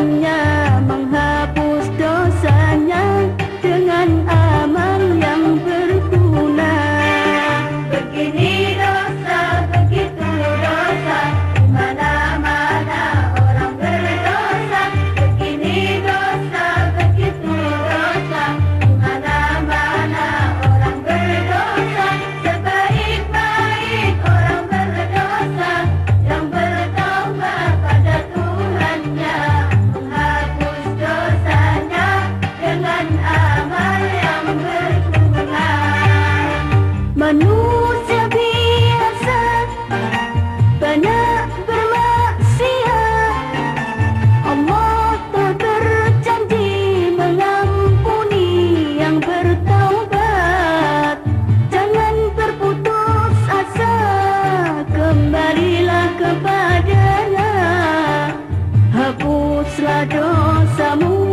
Yeah. Kepadanya. Hapuslah dosamu